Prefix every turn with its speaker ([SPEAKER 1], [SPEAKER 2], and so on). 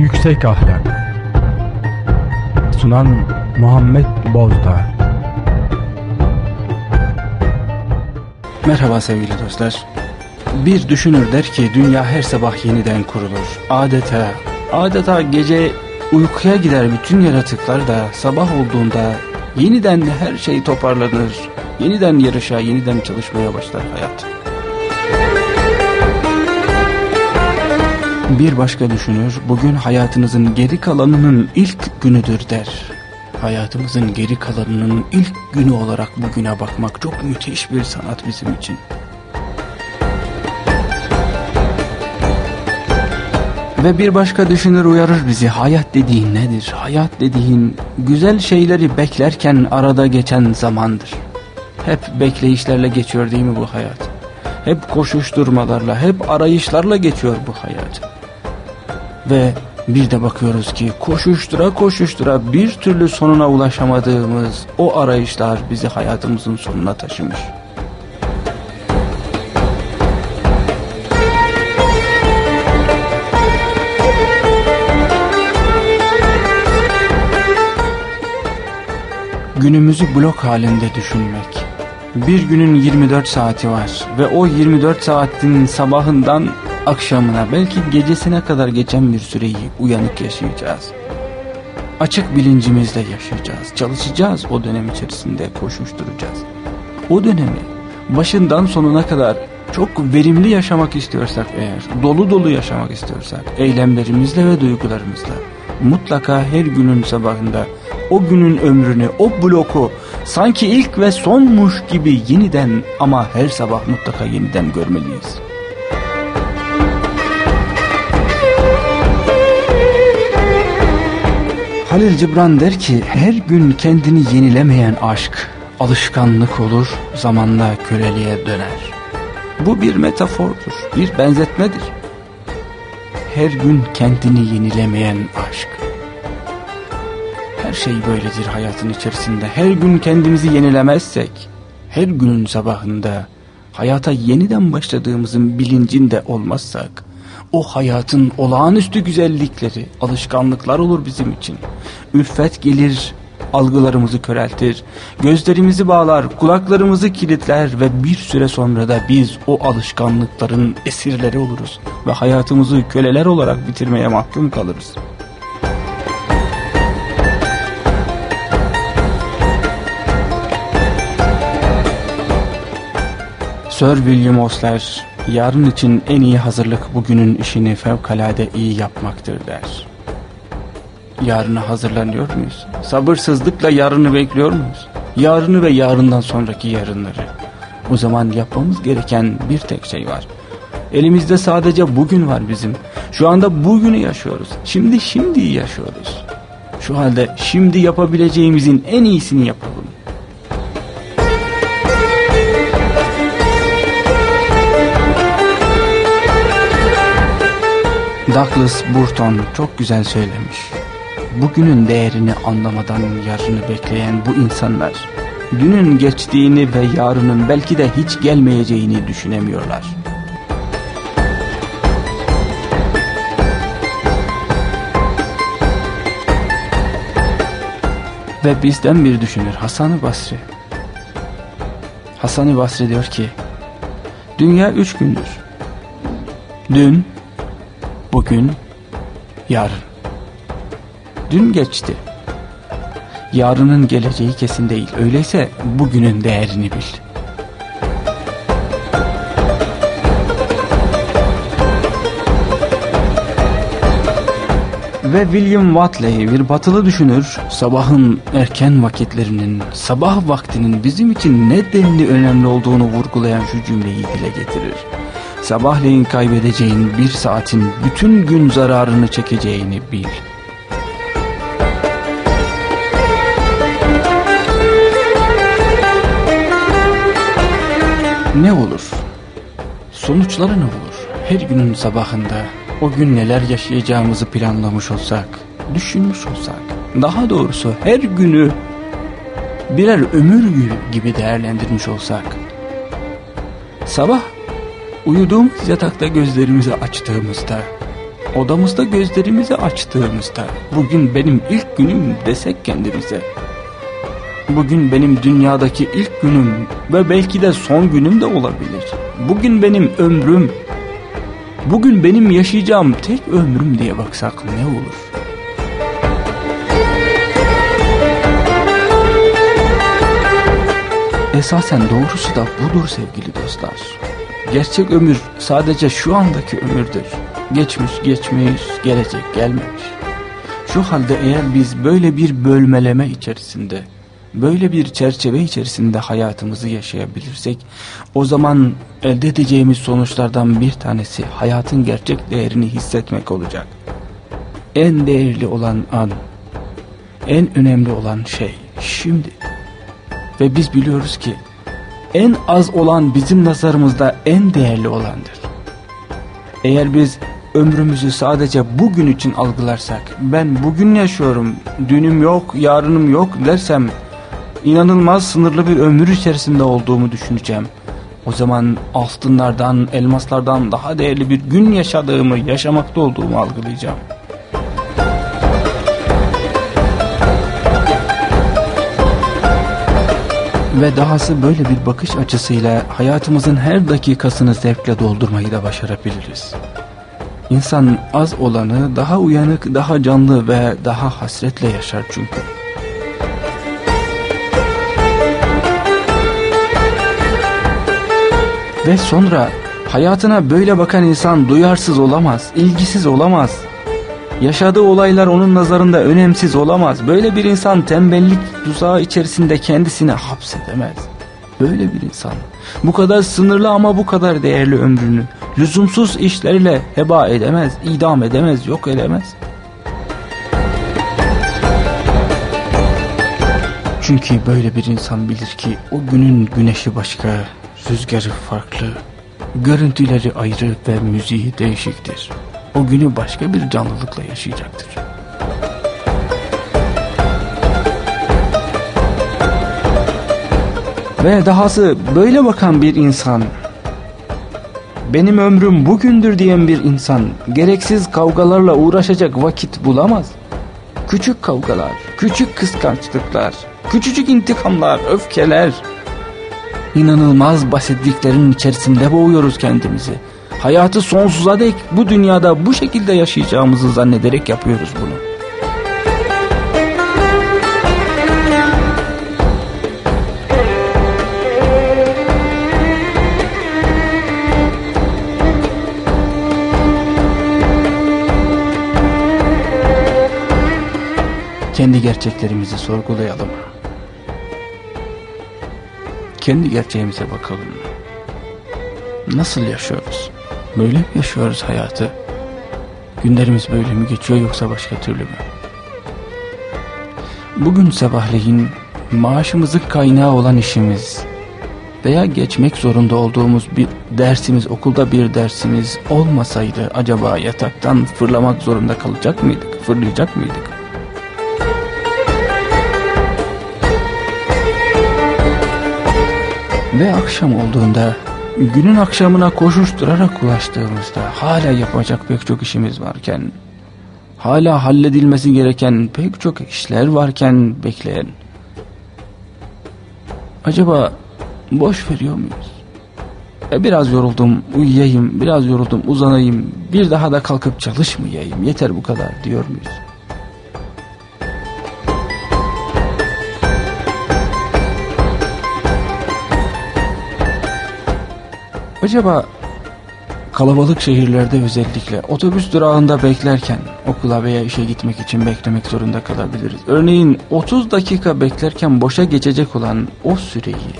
[SPEAKER 1] Yüksek Ahlak Sunan Muhammed Bozdağ
[SPEAKER 2] Merhaba sevgili dostlar. Bir düşünür der ki dünya her sabah yeniden kurulur. Adeta, adeta gece uykuya gider bütün yaratıklar da sabah olduğunda yeniden her şey toparlanır. Yeniden yarışa, yeniden çalışmaya başlar hayat. Bir başka düşünür bugün hayatınızın geri kalanının ilk günüdür der. Hayatımızın geri kalanının ilk günü olarak bugüne bakmak çok müthiş bir sanat bizim için. Ve bir başka düşünür uyarır bizi hayat dediğin nedir? Hayat dediğin güzel şeyleri beklerken arada geçen zamandır. Hep bekleyişlerle geçiyor değil mi bu hayat? Hep koşuşturmalarla, hep arayışlarla geçiyor bu hayat. Ve bir de bakıyoruz ki koşuştura koşuştura bir türlü sonuna ulaşamadığımız o arayışlar bizi hayatımızın sonuna taşımış. Günümüzü blok halinde düşünmek. Bir günün 24 saati var ve o 24 saatin sabahından akşamına belki gecesine kadar geçen bir süreyi uyanık yaşayacağız. Açık bilincimizle yaşayacağız, çalışacağız o dönem içerisinde koşuşturacağız. O dönemi başından sonuna kadar çok verimli yaşamak istiyorsak eğer, dolu dolu yaşamak istiyorsak, eylemlerimizle ve duygularımızla mutlaka her günün sabahında o günün ömrünü, o bloku sanki ilk ve sonmuş gibi yeniden ama her sabah mutlaka yeniden görmeliyiz. Halil Cibran der ki her gün kendini yenilemeyen aşk alışkanlık olur zamanla köleliğe döner. Bu bir metafordur, bir benzetmedir. Her gün kendini yenilemeyen aşk. Her şey böyledir hayatın içerisinde. Her gün kendimizi yenilemezsek, her günün sabahında hayata yeniden başladığımızın bilincinde olmazsak, o hayatın olağanüstü güzellikleri, alışkanlıklar olur bizim için. Ülfet gelir, algılarımızı köreltir, gözlerimizi bağlar, kulaklarımızı kilitler ve bir süre sonra da biz o alışkanlıkların esirleri oluruz ve hayatımızı köleler olarak bitirmeye mahkum kalırız. Sir William Osler yarın için en iyi hazırlık bugünün işini fevkalade iyi yapmaktır der. Yarına hazırlanıyor muyuz? Sabırsızlıkla yarını bekliyor muyuz? Yarını ve yarından sonraki yarınları. O zaman yapmamız gereken bir tek şey var. Elimizde sadece bugün var bizim. Şu anda bugünü yaşıyoruz. Şimdi şimdiyi yaşıyoruz. Şu halde şimdi yapabileceğimizin en iyisini yapalım. Douglas Burton çok güzel söylemiş. Bugünün değerini anlamadan yarını bekleyen bu insanlar dünün geçtiğini ve yarının belki de hiç gelmeyeceğini düşünemiyorlar. Ve bizden bir düşünür Hasan-ı Basri. Hasan-ı Basri diyor ki Dünya üç gündür. Dün, bugün, yarın. Dün geçti. Yarının geleceği kesin değil. Öyleyse bugünün değerini bil. Ve William Watley bir batılı düşünür sabahın erken vakitlerinin, sabah vaktinin bizim için ne denli önemli olduğunu vurgulayan şu cümleyi dile getirir. Sabahleyin kaybedeceğin bir saatin bütün gün zararını çekeceğini bil. Ne olur? Sonuçları ne olur? Her günün sabahında o gün neler yaşayacağımızı planlamış olsak, düşünmüş olsak, daha doğrusu her günü birer ömür gibi değerlendirmiş olsak, sabah uyuduğumuz yatakta gözlerimizi açtığımızda odamızda gözlerimizi açtığımızda bugün benim ilk günüm desek kendimize. Bugün benim dünyadaki ilk günüm ve belki de son günüm de olabilir. Bugün benim ömrüm, bugün benim yaşayacağım tek ömrüm diye baksak ne olur? Esasen doğrusu da budur sevgili dostlar. Gerçek ömür sadece şu andaki ömürdür. Geçmiş geçmiş, gelecek gelmemiş. Şu halde eğer biz böyle bir bölmeleme içerisinde, böyle bir çerçeve içerisinde hayatımızı yaşayabilirsek, o zaman elde edeceğimiz sonuçlardan bir tanesi hayatın gerçek değerini hissetmek olacak. En değerli olan an, en önemli olan şey şimdi. Ve biz biliyoruz ki en az olan bizim nazarımızda en değerli olandır. Eğer biz ömrümüzü sadece bugün için algılarsak, ben bugün yaşıyorum, dünüm yok, yarınım yok dersem, inanılmaz sınırlı bir ömür içerisinde olduğumu düşüneceğim. O zaman altınlardan, elmaslardan daha değerli bir gün yaşadığımı, yaşamakta olduğumu algılayacağım. Ve dahası böyle bir bakış açısıyla hayatımızın her dakikasını zevkle doldurmayı da başarabiliriz. İnsan az olanı daha uyanık, daha canlı ve daha hasretle yaşar çünkü. Ve sonra hayatına böyle bakan insan duyarsız olamaz, ilgisiz olamaz. Yaşadığı olaylar onun nazarında önemsiz olamaz. Böyle bir insan tembellik tuzağı içerisinde kendisini hapsedemez. Böyle bir insan bu kadar sınırlı ama bu kadar değerli ömrünü lüzumsuz işlerle heba edemez, idam edemez, yok edemez. Çünkü böyle bir insan bilir ki o günün güneşi başka, rüzgarı farklı, görüntüleri ayrı ve müziği değişiktir o günü başka bir canlılıkla yaşayacaktır. Ve dahası böyle bakan bir insan, benim ömrüm bugündür diyen bir insan, gereksiz kavgalarla uğraşacak vakit bulamaz. Küçük kavgalar, küçük kıskançlıklar, küçücük intikamlar, öfkeler, inanılmaz basitliklerin içerisinde boğuyoruz kendimizi hayatı sonsuza dek bu dünyada bu şekilde yaşayacağımızı zannederek yapıyoruz bunu. Kendi gerçeklerimizi sorgulayalım. Kendi gerçeğimize bakalım. Nasıl yaşıyoruz? Böyle mi yaşıyoruz hayatı? Günlerimiz böyle mi geçiyor yoksa başka türlü mü? Bugün sabahleyin maaşımızın kaynağı olan işimiz veya geçmek zorunda olduğumuz bir dersimiz, okulda bir dersimiz olmasaydı acaba yataktan fırlamak zorunda kalacak mıydık, fırlayacak mıydık? Ve akşam olduğunda günün akşamına koşuşturarak ulaştığımızda hala yapacak pek çok işimiz varken, hala halledilmesi gereken pek çok işler varken bekleyen, acaba boş veriyor muyuz? E biraz yoruldum uyuyayım, biraz yoruldum uzanayım, bir daha da kalkıp çalışmayayım, yeter bu kadar diyor muyuz? Acaba kalabalık şehirlerde özellikle otobüs durağında beklerken okula veya işe gitmek için beklemek zorunda kalabiliriz. Örneğin 30 dakika beklerken boşa geçecek olan o süreyi